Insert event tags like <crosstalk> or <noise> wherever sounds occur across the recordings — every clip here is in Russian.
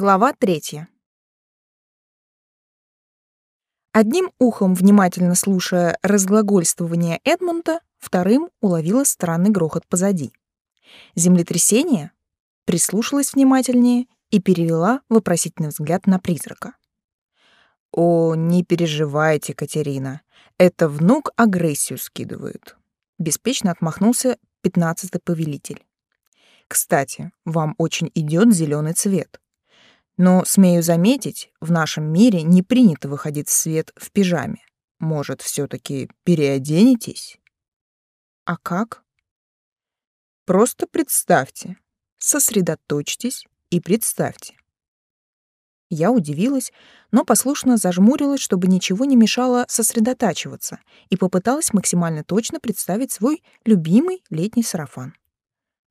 Глава третья. Одним ухом, внимательно слушая разглагольствование Эдмунда, вторым уловила странный грохот позади. Землетрясение? Прислушалась внимательнее и перевела вопросительный взгляд на призрака. «О, не переживайте, Катерина, это внук агрессию скидывает», — беспечно отмахнулся пятнадцатый повелитель. «Кстати, вам очень идет зеленый цвет. Но, смею заметить, в нашем мире не принято выходить в свет в пижаме. Может, все таки переоденетесь? А как? Просто представьте, сосредоточьтесь и представьте. Я удивилась, но послушно зажмурилась, чтобы ничего не мешало сосредотачиваться, и попыталась максимально точно представить свой любимый летний сарафан.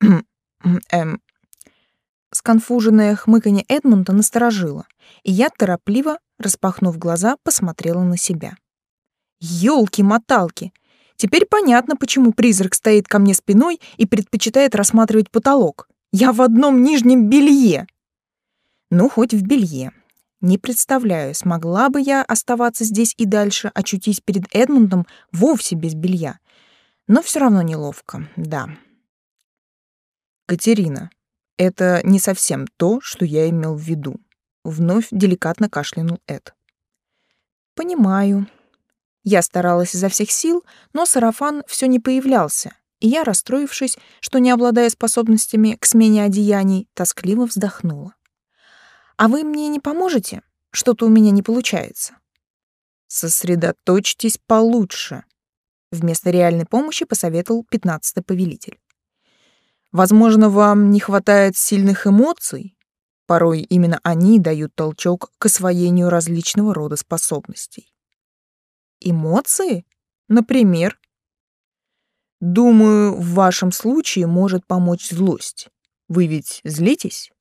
<clears throat> эм, Сконфуженное хмыканье Эдмунда насторожило, и я торопливо, распахнув глаза, посмотрела на себя. Ёлки-моталки! Теперь понятно, почему призрак стоит ко мне спиной и предпочитает рассматривать потолок. Я в одном нижнем белье. Ну, хоть в белье. Не представляю, смогла бы я оставаться здесь и дальше, очутись перед Эдмундом вовсе без белья. Но все равно неловко, да. Катерина, это не совсем то, что я имел в виду. Вновь деликатно кашлянул Эд. Понимаю. Я старалась изо всех сил, но сарафан все не появлялся, и я, расстроившись, что не обладая способностями к смене одеяний, тоскливо вздохнула. А вы мне не поможете? Что-то у меня не получается. Сосредоточьтесь получше, вместо реальной помощи посоветовал пятнадцатый повелитель. Возможно, вам не хватает сильных эмоций? Порой именно они дают толчок к освоению различного рода способностей. Эмоции? Например? Думаю, в вашем случае может помочь злость. Вы ведь злитесь?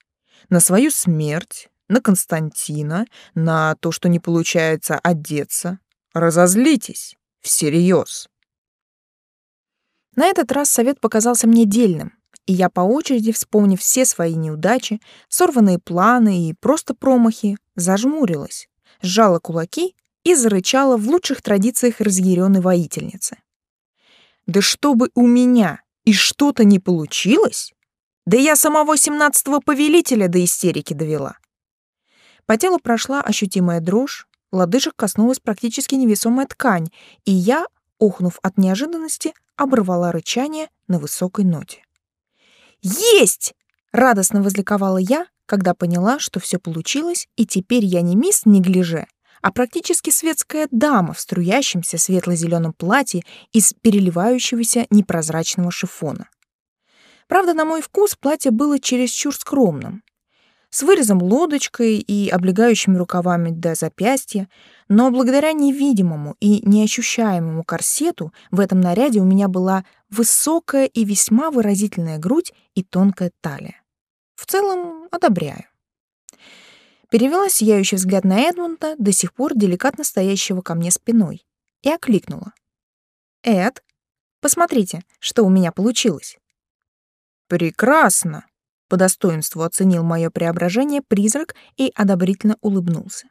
На свою смерть, на Константина, на то, что не получается одеться. Разозлитесь. Всерьез. На этот раз совет показался мне дельным и я по очереди, вспомнив все свои неудачи, сорванные планы и просто промахи, зажмурилась, сжала кулаки и зарычала в лучших традициях разъяренной воительницы. «Да чтобы у меня и что-то не получилось? Да я самого семнадцатого повелителя до истерики довела!» По телу прошла ощутимая дрожь, лодыжек коснулась практически невесомая ткань, и я, охнув от неожиданности, оборвала рычание на высокой ноте. Есть! Радостно возликовала я, когда поняла, что все получилось, и теперь я не мисс неглиже, а практически светская дама в струящемся светло-зеленом платье из переливающегося непрозрачного шифона. Правда, на мой вкус платье было чересчур скромным с вырезом лодочкой и облегающими рукавами до запястья, но благодаря невидимому и неощущаемому корсету в этом наряде у меня была высокая и весьма выразительная грудь и тонкая талия. В целом, одобряю. Перевела сияющий взгляд на Эдмунда, до сих пор деликатно стоящего ко мне спиной, и окликнула. «Эд, посмотрите, что у меня получилось». «Прекрасно!» По достоинству оценил мое преображение призрак и одобрительно улыбнулся.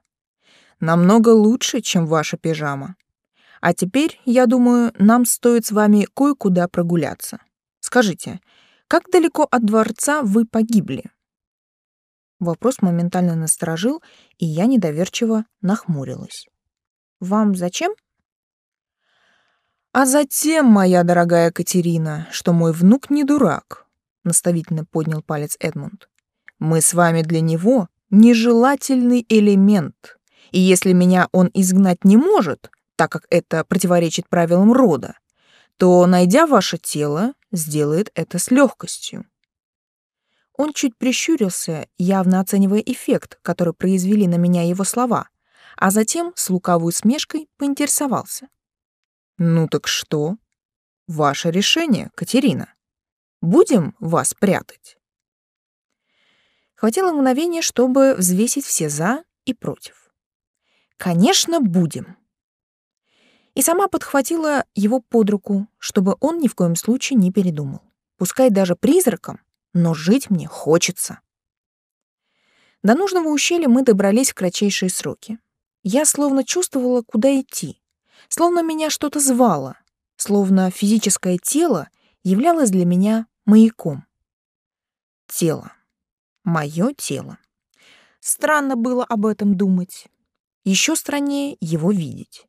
Намного лучше, чем ваша пижама. А теперь, я думаю, нам стоит с вами кое-куда прогуляться. Скажите, как далеко от дворца вы погибли? Вопрос моментально насторожил, и я недоверчиво нахмурилась. Вам зачем? А затем, моя дорогая Катерина, что мой внук не дурак наставительно поднял палец Эдмунд. Мы с вами для него нежелательный элемент. И если меня он изгнать не может, так как это противоречит правилам рода, то, найдя ваше тело, сделает это с легкостью. Он чуть прищурился, явно оценивая эффект, который произвели на меня его слова, а затем с лукавой смешкой поинтересовался. «Ну так что? Ваше решение, Катерина». Будем вас прятать?» Хватило мгновения, чтобы взвесить все «за» и «против». «Конечно, будем!» И сама подхватила его под руку, чтобы он ни в коем случае не передумал. Пускай даже призраком, но жить мне хочется. До нужного ущелья мы добрались в кратчайшие сроки. Я словно чувствовала, куда идти, словно меня что-то звало, словно физическое тело являлось для меня маяком. Тело. Мое тело. Странно было об этом думать. Еще страннее его видеть.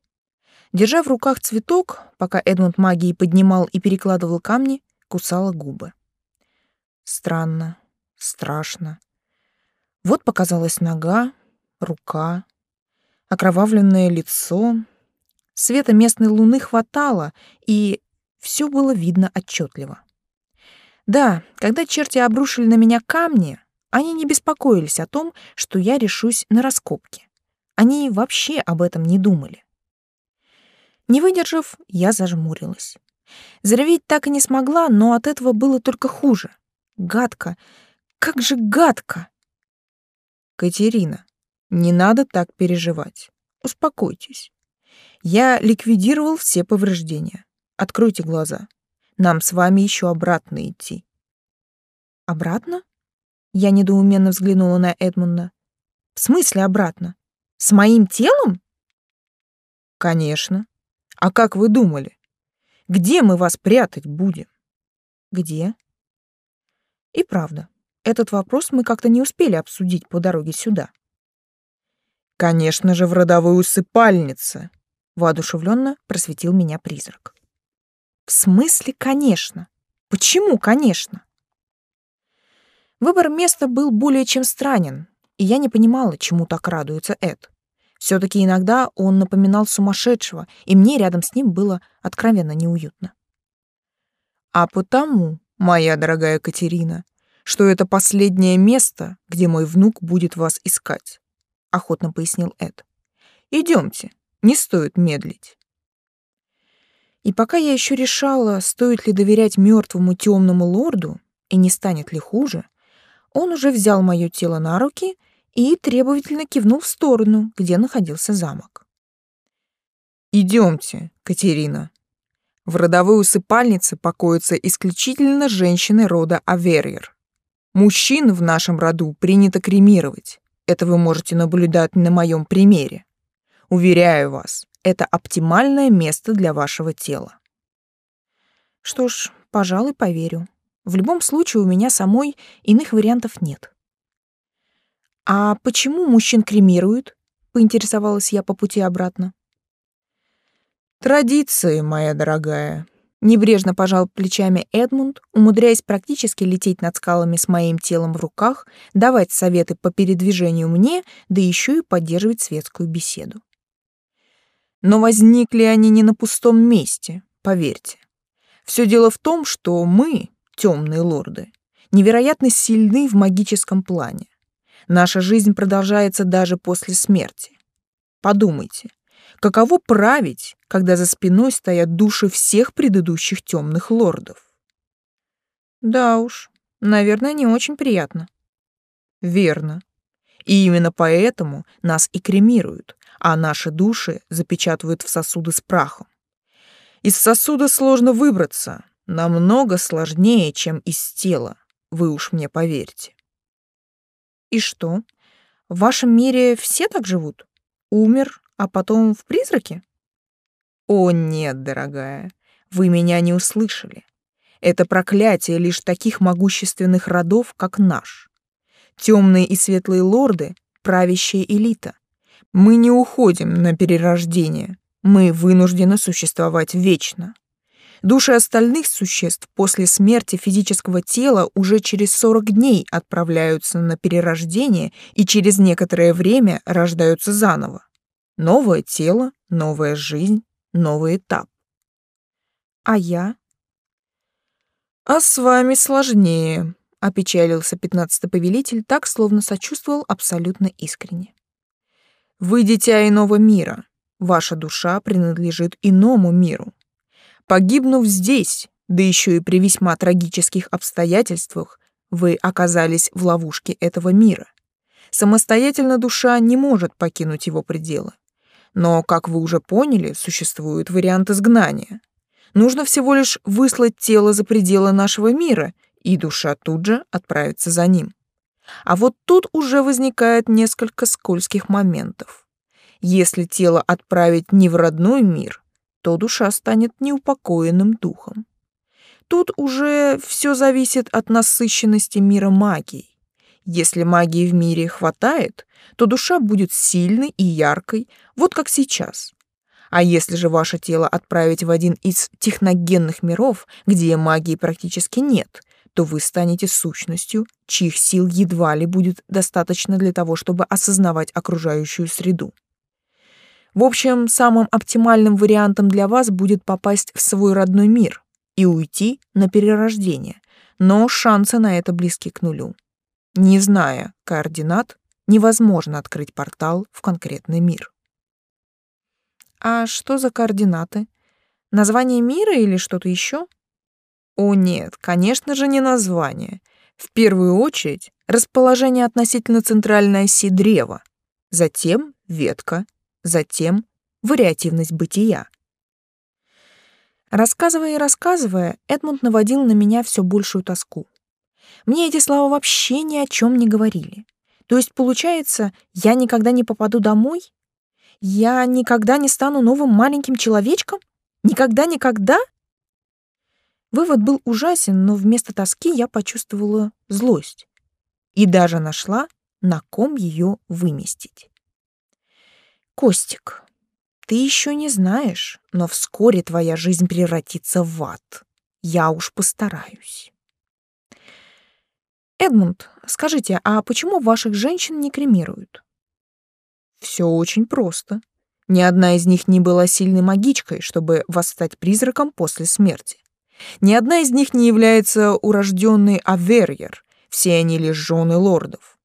Держа в руках цветок, пока Эдмунд магией поднимал и перекладывал камни, кусала губы. Странно, страшно. Вот показалась нога, рука, окровавленное лицо. Света местной луны хватало, и все было видно отчетливо. Да, когда черти обрушили на меня камни, они не беспокоились о том, что я решусь на раскопки. Они вообще об этом не думали. Не выдержав, я зажмурилась. Зареветь так и не смогла, но от этого было только хуже. Гадко. Как же гадко. Катерина, не надо так переживать. Успокойтесь. Я ликвидировал все повреждения. Откройте глаза. Нам с вами еще обратно идти. Обратно? Я недоуменно взглянула на Эдмунда. В смысле обратно? С моим телом? Конечно. А как вы думали? Где мы вас прятать будем? Где? И правда, этот вопрос мы как-то не успели обсудить по дороге сюда. Конечно же, в родовой усыпальнице, воодушевленно просветил меня призрак. В смысле, конечно? Почему, конечно? Выбор места был более чем странен, и я не понимала, чему так радуется Эд. Все-таки иногда он напоминал сумасшедшего, и мне рядом с ним было откровенно неуютно. А потому, моя дорогая Катерина, что это последнее место, где мой внук будет вас искать, охотно пояснил Эд. Идемте, не стоит медлить. И пока я еще решала, стоит ли доверять мертвому темному лорду и не станет ли хуже, он уже взял мое тело на руки и требовательно кивнул в сторону, где находился замок. Идемте, Катерина. В родовой усыпальнице покоятся исключительно женщины рода Аверьер. Мужчин в нашем роду принято кремировать. Это вы можете наблюдать на моем примере. Уверяю вас, это оптимальное место для вашего тела. Что ж, пожалуй, поверю. В любом случае у меня самой иных вариантов нет. «А почему мужчин кремируют?» — поинтересовалась я по пути обратно. «Традиции, моя дорогая», — небрежно пожал плечами Эдмунд, умудряясь практически лететь над скалами с моим телом в руках, давать советы по передвижению мне, да еще и поддерживать светскую беседу. Но возникли они не на пустом месте, поверьте. Все дело в том, что мы, темные лорды, невероятно сильны в магическом плане. Наша жизнь продолжается даже после смерти. Подумайте, каково править, когда за спиной стоят души всех предыдущих темных лордов? Да уж, наверное, не очень приятно. Верно. И именно поэтому нас и кремируют, а наши души запечатывают в сосуды с прахом. Из сосуда сложно выбраться, намного сложнее, чем из тела, вы уж мне поверьте. И что? В вашем мире все так живут? Умер, а потом в призраке? О, нет, дорогая, вы меня не услышали. Это проклятие лишь таких могущественных родов, как наш. Темные и светлые лорды — правящая элита. Мы не уходим на перерождение. Мы вынуждены существовать вечно. Души остальных существ после смерти физического тела уже через 40 дней отправляются на перерождение и через некоторое время рождаются заново. Новое тело, новая жизнь, новый этап. А я? А с вами сложнее, опечалился пятнадцатый повелитель так, словно сочувствовал абсолютно искренне. Вы дитя иного мира. Ваша душа принадлежит иному миру. Погибнув здесь, да еще и при весьма трагических обстоятельствах, вы оказались в ловушке этого мира. Самостоятельно душа не может покинуть его пределы. Но, как вы уже поняли, существует вариант изгнания. Нужно всего лишь выслать тело за пределы нашего мира, и душа тут же отправится за ним. А вот тут уже возникает несколько скользких моментов. Если тело отправить не в родной мир, то душа станет неупокоенным духом. Тут уже все зависит от насыщенности мира магией. Если магии в мире хватает, то душа будет сильной и яркой, вот как сейчас. А если же ваше тело отправить в один из техногенных миров, где магии практически нет, то вы станете сущностью, чьих сил едва ли будет достаточно для того, чтобы осознавать окружающую среду. В общем, самым оптимальным вариантом для вас будет попасть в свой родной мир и уйти на перерождение, но шансы на это близки к нулю. Не зная координат, невозможно открыть портал в конкретный мир. А что за координаты? Название мира или что-то еще? О нет, конечно же, не название. В первую очередь расположение относительно центральной оси древа, затем ветка, затем вариативность бытия. Рассказывая и рассказывая, Эдмунд наводил на меня все большую тоску. Мне эти слова вообще ни о чем не говорили. То есть, получается, я никогда не попаду домой? Я никогда не стану новым маленьким человечком? Никогда-никогда? Вывод был ужасен, но вместо тоски я почувствовала злость. И даже нашла, на ком ее выместить. Костик, ты еще не знаешь, но вскоре твоя жизнь превратится в ад. Я уж постараюсь. Эдмунд, скажите, а почему ваших женщин не кремируют? Все очень просто. Ни одна из них не была сильной магичкой, чтобы восстать призраком после смерти. Ни одна из них не является урожденной Аверьер, все они лишь жены лордов.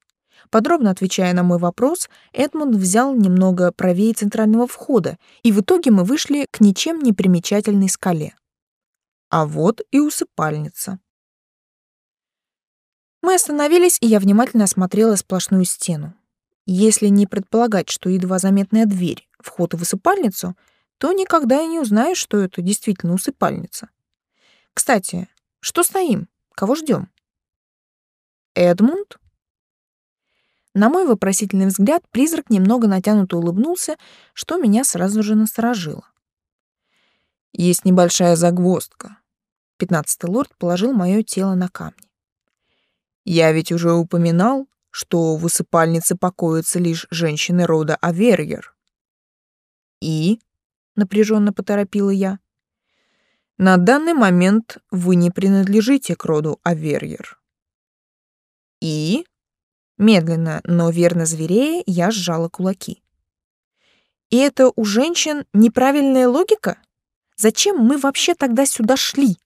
Подробно отвечая на мой вопрос, Эдмунд взял немного правее центрального входа, и в итоге мы вышли к ничем не примечательной скале. А вот и усыпальница. Мы остановились, и я внимательно осмотрела сплошную стену. Если не предполагать, что едва заметная дверь — вход в усыпальницу, то никогда и не узнаешь, что это действительно усыпальница. Кстати, что стоим? Кого ждем? Эдмунд? На мой вопросительный взгляд призрак немного натянуто улыбнулся, что меня сразу же насторожило. Есть небольшая загвоздка. Пятнадцатый лорд положил мое тело на камни. Я ведь уже упоминал, что в усыпальнице покоятся лишь женщины рода Аверьер. И, напряженно поторопила я, на данный момент вы не принадлежите к роду Аверьер. И, медленно, но верно зверея, я сжала кулаки. И это у женщин неправильная логика? Зачем мы вообще тогда сюда шли?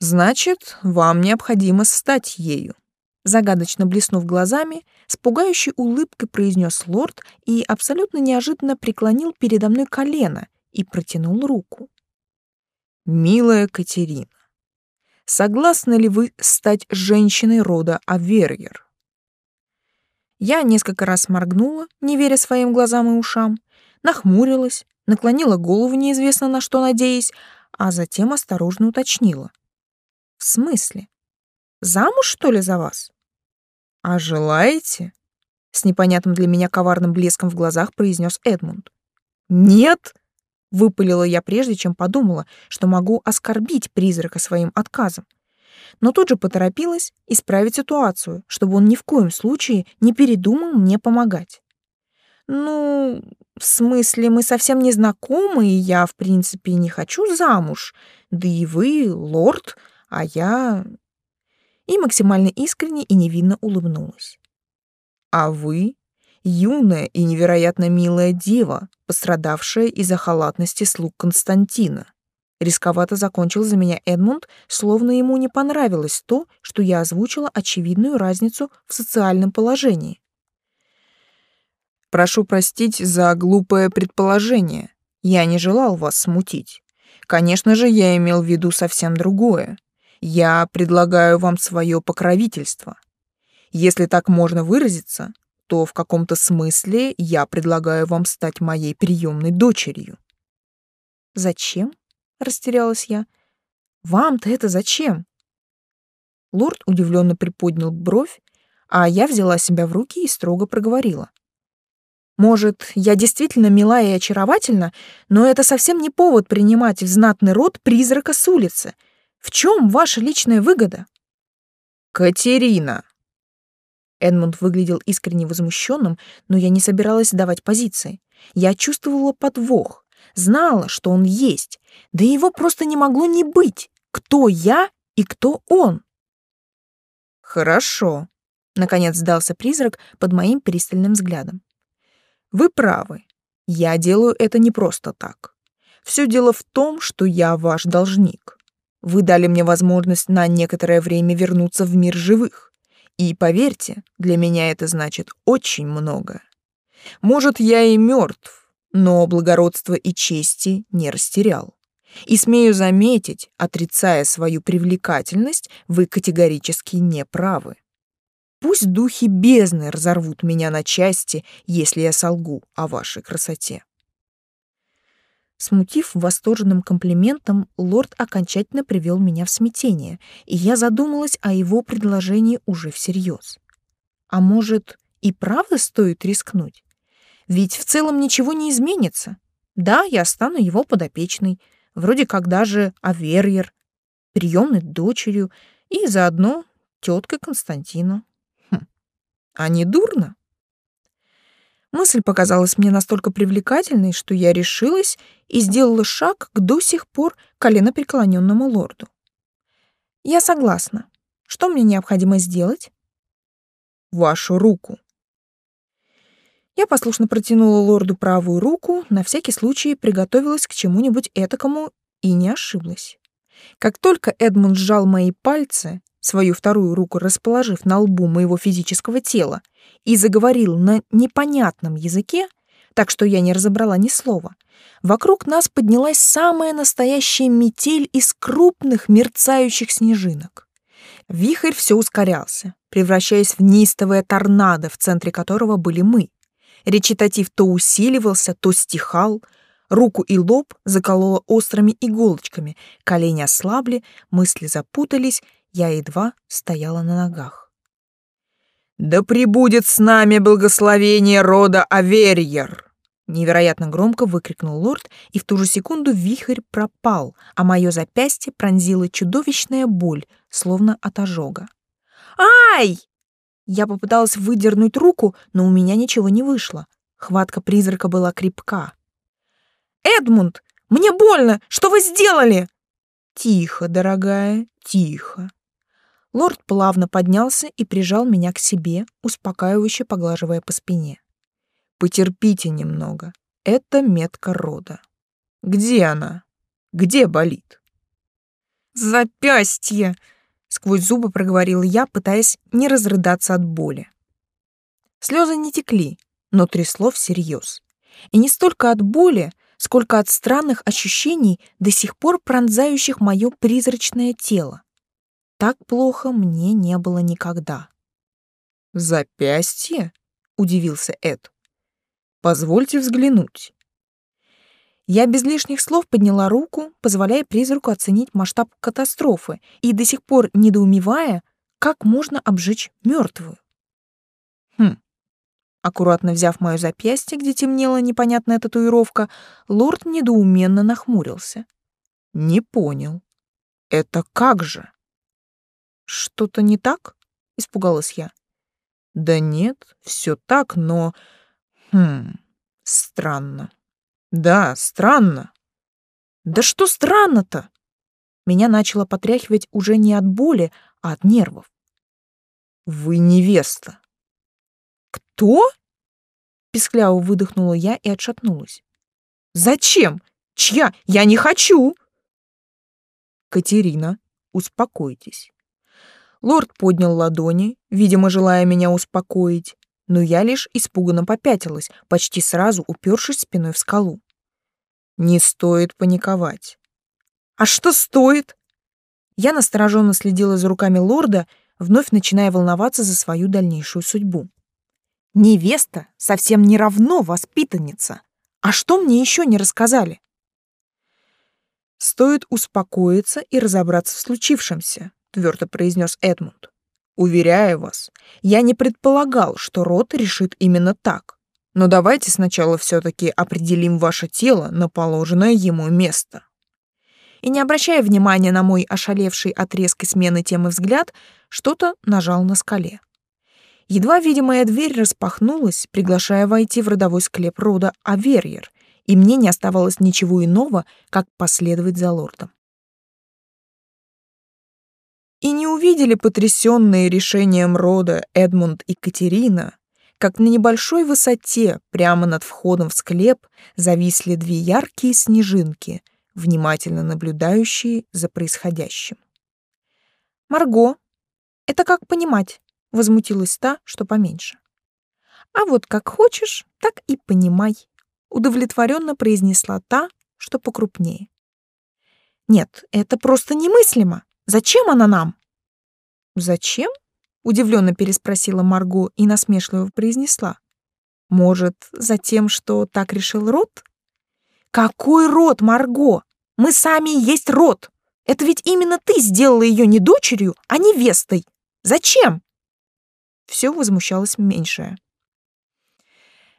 Значит, вам необходимо стать ею. Загадочно блеснув глазами, с пугающей улыбкой произнес лорд и абсолютно неожиданно преклонил передо мной колено и протянул руку. Милая Катерина, согласны ли вы стать женщиной рода Аверьер? Я несколько раз моргнула, не веря своим глазам и ушам, нахмурилась, наклонила голову неизвестно на что надеясь, а затем осторожно уточнила. В смысле? Замуж, что ли, за вас? А желаете? С непонятным для меня коварным блеском в глазах произнес Эдмунд. Нет, Выпалила я прежде, чем подумала, что могу оскорбить призрака своим отказом. Но тут же поторопилась исправить ситуацию, чтобы он ни в коем случае не передумал мне помогать. Ну, в смысле, мы совсем не знакомы, и я, в принципе, не хочу замуж. Да и вы, лорд, а я... И максимально искренне и невинно улыбнулась. А вы юная и невероятно милая дева, пострадавшая из-за халатности слуг Константина. Рисковато закончил за меня Эдмунд, словно ему не понравилось то, что я озвучила очевидную разницу в социальном положении. Прошу простить за глупое предположение. Я не желал вас смутить. Конечно же, я имел в виду совсем другое. Я предлагаю вам свое покровительство. Если так можно выразиться, то в каком-то смысле я предлагаю вам стать моей приемной дочерью. Зачем? растерялась я. Вам-то это зачем? Лорд удивленно приподнял бровь, а я взяла себя в руки и строго проговорила. Может, я действительно мила и очаровательна, но это совсем не повод принимать в знатный род призрака с улицы. В чем ваша личная выгода? Катерина. Эдмунд выглядел искренне возмущенным, но я не собиралась давать позиции. Я чувствовала подвох, знала, что он есть, да его просто не могло не быть. Кто я и кто он? Хорошо, наконец сдался призрак под моим пристальным взглядом. Вы правы. Я делаю это не просто так. Все дело в том, что я ваш должник. Вы дали мне возможность на некоторое время вернуться в мир живых. И поверьте, для меня это значит очень много. Может, я и мертв, но благородство и чести не растерял. И смею заметить, отрицая свою привлекательность, вы категорически не правы. Пусть духи бездны разорвут меня на части, если я солгу о вашей красоте. Смутив восторженным комплиментом, лорд окончательно привел меня в смятение, и я задумалась о его предложении уже всерьез. А может, и правда стоит рискнуть? Ведь в целом ничего не изменится. Да, я стану его подопечной, вроде как даже Аверьер, приемной дочерью и заодно теткой Константина. А не дурно? Мысль показалась мне настолько привлекательной, что я решилась и сделала шаг к до сих пор коленопреклоненному лорду. Я согласна. Что мне необходимо сделать? Вашу руку. Я послушно протянула лорду правую руку, на всякий случай приготовилась к чему-нибудь этакому и не ошиблась. Как только Эдмунд сжал мои пальцы, свою вторую руку расположив на лбу моего физического тела, и заговорил на непонятном языке, так что я не разобрала ни слова, вокруг нас поднялась самая настоящая метель из крупных мерцающих снежинок. Вихрь все ускорялся, превращаясь в неистовое торнадо, в центре которого были мы. Речитатив то усиливался, то стихал, руку и лоб закололо острыми иголочками, колени ослабли, мысли запутались, я едва стояла на ногах. «Да пребудет с нами благословение рода Аверьер!» Невероятно громко выкрикнул лорд, и в ту же секунду вихрь пропал, а мое запястье пронзила чудовищная боль, словно от ожога. «Ай!» Я попыталась выдернуть руку, но у меня ничего не вышло. Хватка призрака была крепка. «Эдмунд, мне больно! Что вы сделали?» «Тихо, дорогая, тихо. Лорд плавно поднялся и прижал меня к себе, успокаивающе поглаживая по спине. Потерпите немного. Это метка рода. Где она? Где болит? Запястье! Сквозь зубы проговорил я, пытаясь не разрыдаться от боли. Слезы не текли, но трясло всерьез. И не столько от боли, сколько от странных ощущений, до сих пор пронзающих мое призрачное тело. Так плохо мне не было никогда. «Запястье?» — удивился Эд. «Позвольте взглянуть». Я без лишних слов подняла руку, позволяя призраку оценить масштаб катастрофы и до сих пор недоумевая, как можно обжечь мертвую. Хм. Аккуратно взяв мое запястье, где темнела непонятная татуировка, лорд недоуменно нахмурился. «Не понял. Это как же?» Что-то не так? испугалась я. Да нет, все так, но хм, странно. Да, странно. Да что странно-то? Меня начало потряхивать уже не от боли, а от нервов. Вы невеста. Кто? Пискляво выдохнула я и отшатнулась. Зачем? Чья? Я не хочу. Катерина, успокойтесь. Лорд поднял ладони, видимо, желая меня успокоить, но я лишь испуганно попятилась, почти сразу упершись спиной в скалу. Не стоит паниковать. А что стоит? Я настороженно следила за руками лорда, вновь начиная волноваться за свою дальнейшую судьбу. Невеста совсем не равно воспитанница. А что мне еще не рассказали? Стоит успокоиться и разобраться в случившемся, твердо произнес Эдмунд. Уверяю вас, я не предполагал, что род решит именно так. Но давайте сначала все-таки определим ваше тело на положенное ему место. И не обращая внимания на мой ошалевший от резкой смены темы взгляд, что-то нажал на скале. Едва видимая дверь распахнулась, приглашая войти в родовой склеп рода Аверьер, и мне не оставалось ничего иного, как последовать за лордом. И не увидели потрясенные решением рода Эдмунд и Катерина, как на небольшой высоте, прямо над входом в склеп, зависли две яркие снежинки, внимательно наблюдающие за происходящим. «Марго, это как понимать?» — возмутилась та, что поменьше. «А вот как хочешь, так и понимай», — удовлетворенно произнесла та, что покрупнее. «Нет, это просто немыслимо. Зачем она нам?» «Зачем?» — удивленно переспросила Марго и насмешливо произнесла. «Может, за тем, что так решил род?» «Какой род, Марго? Мы сами и есть род! Это ведь именно ты сделала ее не дочерью, а невестой! Зачем?» Все возмущалось меньшее.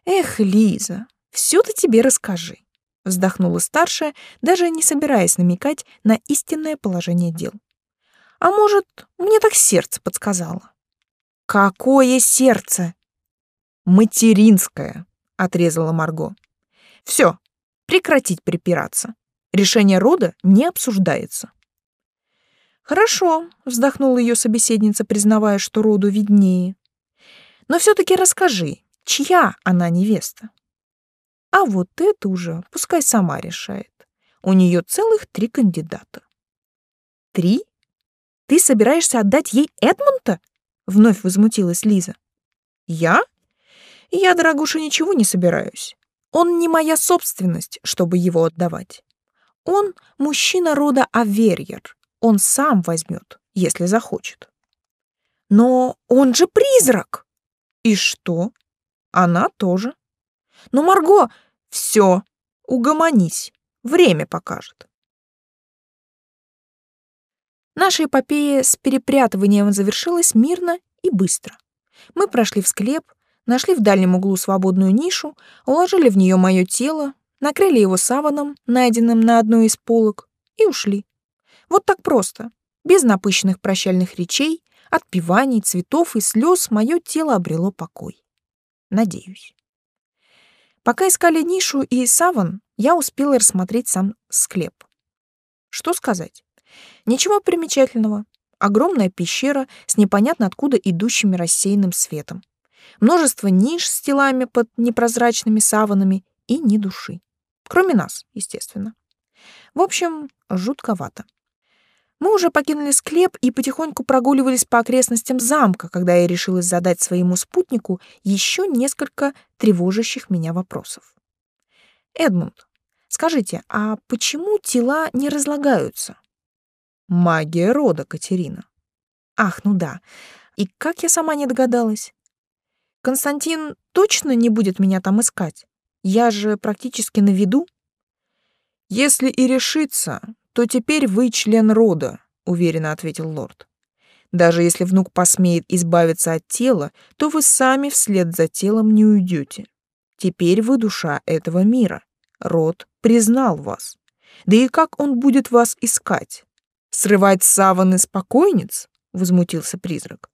«Эх, Лиза, все ты тебе расскажи», — вздохнула старшая, даже не собираясь намекать на истинное положение дел. А может, мне так сердце подсказало. Какое сердце? Материнское, отрезала Марго. Все, прекратить припираться. Решение рода не обсуждается. Хорошо, вздохнула ее собеседница, признавая, что роду виднее. Но все таки расскажи, чья она невеста? А вот это уже пускай сама решает. У нее целых три кандидата. Три? Ты собираешься отдать ей Эдмунда? Вновь возмутилась Лиза. Я? Я, дорогуша, ничего не собираюсь. Он не моя собственность, чтобы его отдавать. Он мужчина рода Аверьер. Он сам возьмет, если захочет. Но он же призрак. И что? Она тоже. Но Марго, все, угомонись. Время покажет. Наша эпопея с перепрятыванием завершилась мирно и быстро. Мы прошли в склеп, нашли в дальнем углу свободную нишу, уложили в нее мое тело, накрыли его саваном, найденным на одной из полок, и ушли. Вот так просто, без напыщенных прощальных речей, отпеваний, цветов и слез мое тело обрело покой. Надеюсь. Пока искали нишу и саван, я успела рассмотреть сам склеп. Что сказать? Ничего примечательного. Огромная пещера с непонятно откуда идущими рассеянным светом. Множество ниш с телами под непрозрачными саванами и ни души. Кроме нас, естественно. В общем, жутковато. Мы уже покинули склеп и потихоньку прогуливались по окрестностям замка, когда я решилась задать своему спутнику еще несколько тревожащих меня вопросов. Эдмунд, скажите, а почему тела не разлагаются? Магия рода, Катерина. Ах, ну да. И как я сама не догадалась? Константин точно не будет меня там искать? Я же практически на виду. Если и решится, то теперь вы член рода, уверенно ответил лорд. Даже если внук посмеет избавиться от тела, то вы сами вслед за телом не уйдете. Теперь вы душа этого мира. Род признал вас. Да и как он будет вас искать? Срывать саваны с покойниц? Возмутился призрак.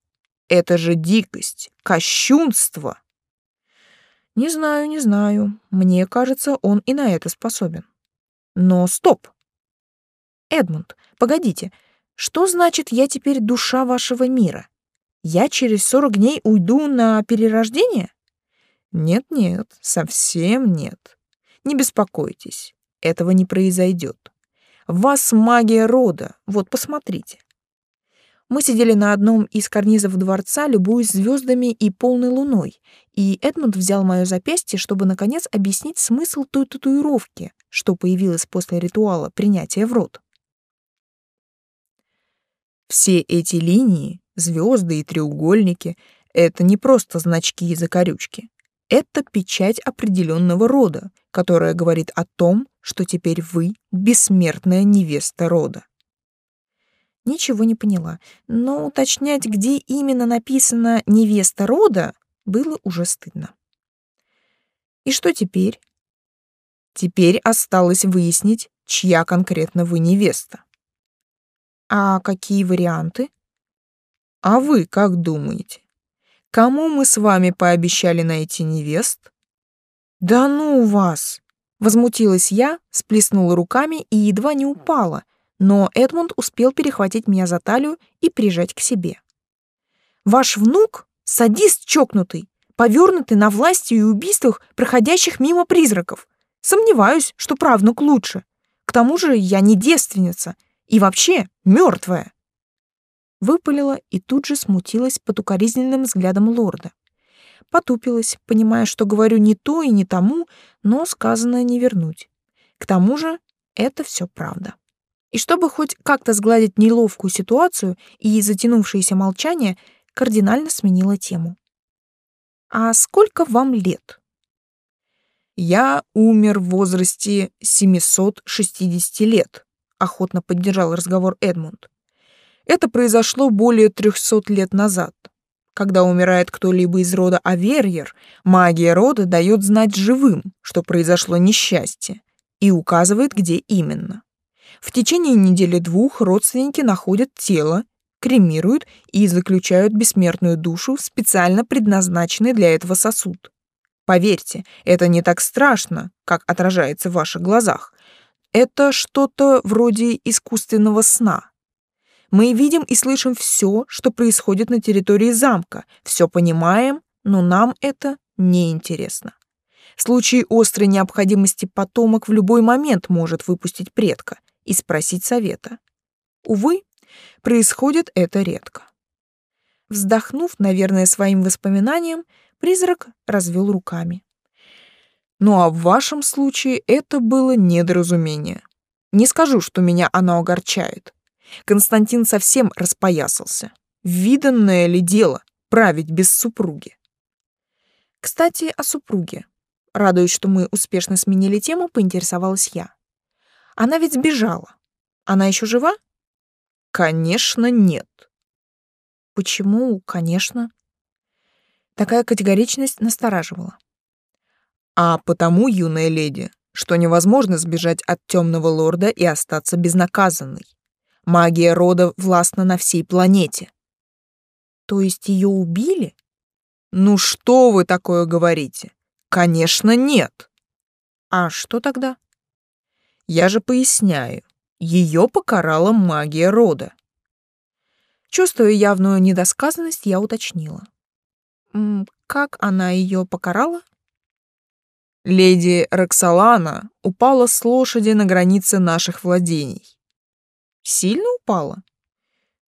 Это же дикость, кощунство. Не знаю, не знаю. Мне кажется, он и на это способен. Но стоп. Эдмунд, погодите. Что значит я теперь душа вашего мира? Я через сорок дней уйду на перерождение? Нет-нет, совсем нет. Не беспокойтесь, этого не произойдет. Вас магия рода, вот посмотрите. Мы сидели на одном из карнизов дворца, любуясь звездами и полной луной, и Эдмунд взял мое запястье, чтобы, наконец, объяснить смысл той татуировки, что появилась после ритуала принятия в рот. Все эти линии, звезды и треугольники — это не просто значки и закорючки. Это печать определенного рода, которая говорит о том, что теперь вы бессмертная невеста рода. Ничего не поняла, но уточнять, где именно написано «невеста рода», было уже стыдно. И что теперь? Теперь осталось выяснить, чья конкретно вы невеста. А какие варианты? А вы как думаете? Кому мы с вами пообещали найти невест? Да ну вас! Возмутилась я, сплеснула руками и едва не упала, но Эдмунд успел перехватить меня за талию и прижать к себе. Ваш внук — садист чокнутый, повернутый на власти и убийствах проходящих мимо призраков. Сомневаюсь, что правнук лучше. К тому же я не девственница и вообще мертвая. Выпалила и тут же смутилась под укоризненным взглядом лорда. Потупилась, понимая, что говорю не то и не тому, но сказанное не вернуть. К тому же это все правда. И чтобы хоть как-то сгладить неловкую ситуацию и затянувшееся молчание, кардинально сменила тему. «А сколько вам лет?» «Я умер в возрасте 760 лет», — охотно поддержал разговор Эдмунд. «Это произошло более 300 лет назад. Когда умирает кто-либо из рода Аверьер, магия рода дает знать живым, что произошло несчастье, и указывает, где именно. В течение недели-двух родственники находят тело, кремируют и заключают бессмертную душу в специально предназначенный для этого сосуд. Поверьте, это не так страшно, как отражается в ваших глазах. Это что-то вроде искусственного сна. Мы видим и слышим все, что происходит на территории замка, все понимаем, но нам это не интересно. В случае острой необходимости потомок в любой момент может выпустить предка и спросить совета. Увы, происходит это редко. Вздохнув, наверное, своим воспоминанием, призрак развел руками. Ну а в вашем случае это было недоразумение. Не скажу, что меня оно огорчает. Константин совсем распоясался. Виданное ли дело править без супруги? Кстати, о супруге. Радуясь, что мы успешно сменили тему, поинтересовалась я. Она ведь сбежала. Она еще жива? Конечно, нет. Почему, конечно? Такая категоричность настораживала. А потому, юная леди, что невозможно сбежать от темного лорда и остаться безнаказанной. Магия рода властна на всей планете. То есть ее убили? Ну что вы такое говорите? Конечно, нет. А что тогда? Я же поясняю. Ее покарала магия рода. Чувствуя явную недосказанность, я уточнила. Как она ее покарала? Леди Роксолана упала с лошади на границе наших владений. Сильно упала?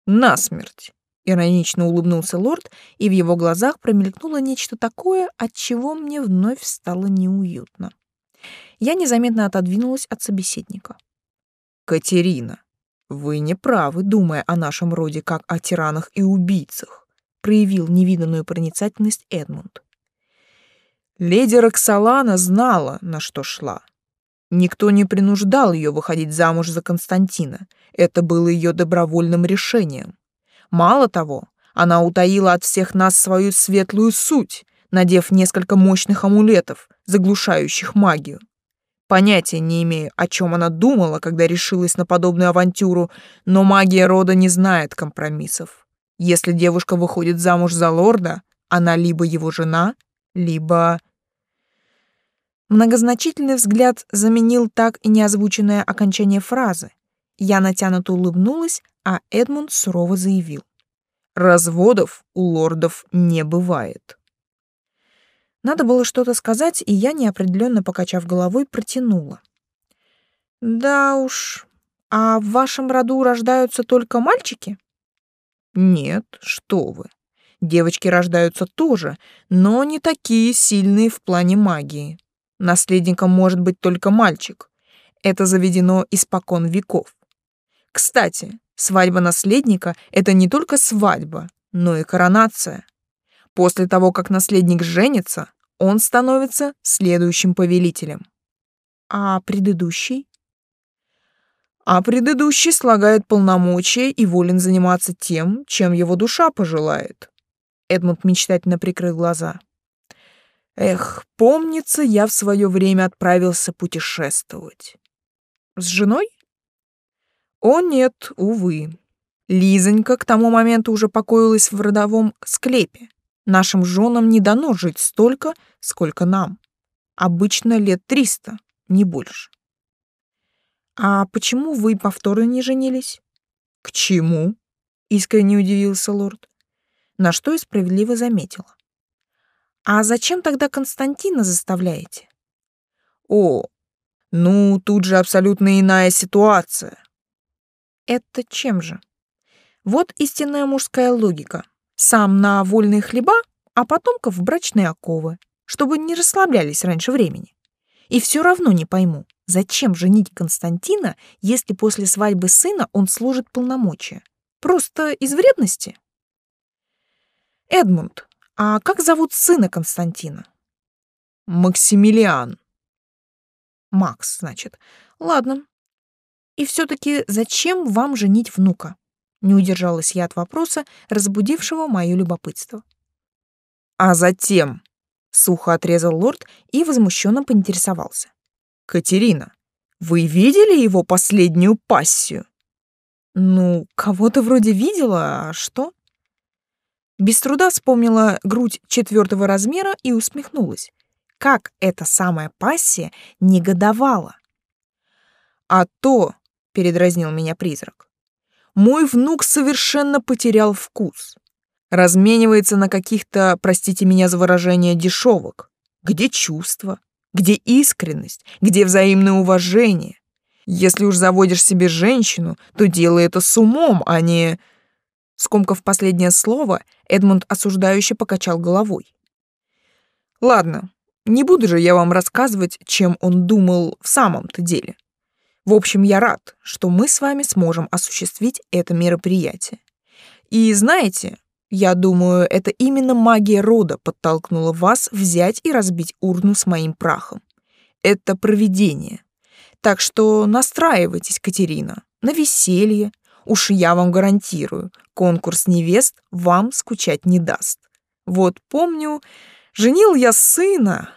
Насмерть. Иронично улыбнулся лорд, и в его глазах промелькнуло нечто такое, от чего мне вновь стало неуютно. Я незаметно отодвинулась от собеседника. Катерина, вы не правы, думая о нашем роде как о тиранах и убийцах, проявил невиданную проницательность Эдмунд. Леди Роксолана знала, на что шла. Никто не принуждал ее выходить замуж за Константина. Это было ее добровольным решением. Мало того, она утаила от всех нас свою светлую суть, надев несколько мощных амулетов, заглушающих магию. Понятия не имею, о чем она думала, когда решилась на подобную авантюру, но магия рода не знает компромиссов. Если девушка выходит замуж за лорда, она либо его жена, либо Многозначительный взгляд заменил так и неозвученное окончание фразы. Я натянуто улыбнулась, а Эдмунд сурово заявил. «Разводов у лордов не бывает». Надо было что-то сказать, и я, неопределенно покачав головой, протянула. «Да уж, а в вашем роду рождаются только мальчики?» «Нет, что вы. Девочки рождаются тоже, но не такие сильные в плане магии. Наследником может быть только мальчик. Это заведено испокон веков. Кстати, свадьба наследника — это не только свадьба, но и коронация. После того, как наследник женится, он становится следующим повелителем. А предыдущий? а предыдущий слагает полномочия и волен заниматься тем, чем его душа пожелает. Эдмунд мечтательно прикрыл глаза. Эх, помнится, я в свое время отправился путешествовать. С женой? О нет, увы. Лизонька к тому моменту уже покоилась в родовом склепе. Нашим женам не дано жить столько, сколько нам. Обычно лет триста, не больше. «А почему вы повторно не женились?» «К чему?» — искренне удивился лорд. На что и справедливо заметила. «А зачем тогда Константина заставляете?» «О, ну, тут же абсолютно иная ситуация». «Это чем же?» «Вот истинная мужская логика. Сам на вольные хлеба, а потомков в брачные оковы, чтобы не расслаблялись раньше времени. И все равно не пойму, Зачем женить Константина, если после свадьбы сына он служит полномочия? Просто из вредности? Эдмунд, а как зовут сына Константина? Максимилиан. Макс, значит. Ладно. И все-таки зачем вам женить внука? Не удержалась я от вопроса, разбудившего мое любопытство. А затем, сухо отрезал лорд и возмущенно поинтересовался. Катерина, вы видели его последнюю пассию? Ну, кого-то вроде видела, а что? Без труда вспомнила грудь четвертого размера и усмехнулась. Как эта самая пассия негодовала. А то, передразнил меня призрак, мой внук совершенно потерял вкус. Разменивается на каких-то, простите меня за выражение, дешевок. Где чувства? Где искренность? Где взаимное уважение? Если уж заводишь себе женщину, то делай это с умом, а не... Скомкав последнее слово, Эдмунд осуждающе покачал головой. Ладно, не буду же я вам рассказывать, чем он думал в самом-то деле. В общем, я рад, что мы с вами сможем осуществить это мероприятие. И знаете, я думаю, это именно магия рода подтолкнула вас взять и разбить урну с моим прахом. Это провидение. Так что настраивайтесь, Катерина, на веселье. Уж я вам гарантирую, конкурс невест вам скучать не даст. Вот помню, женил я сына,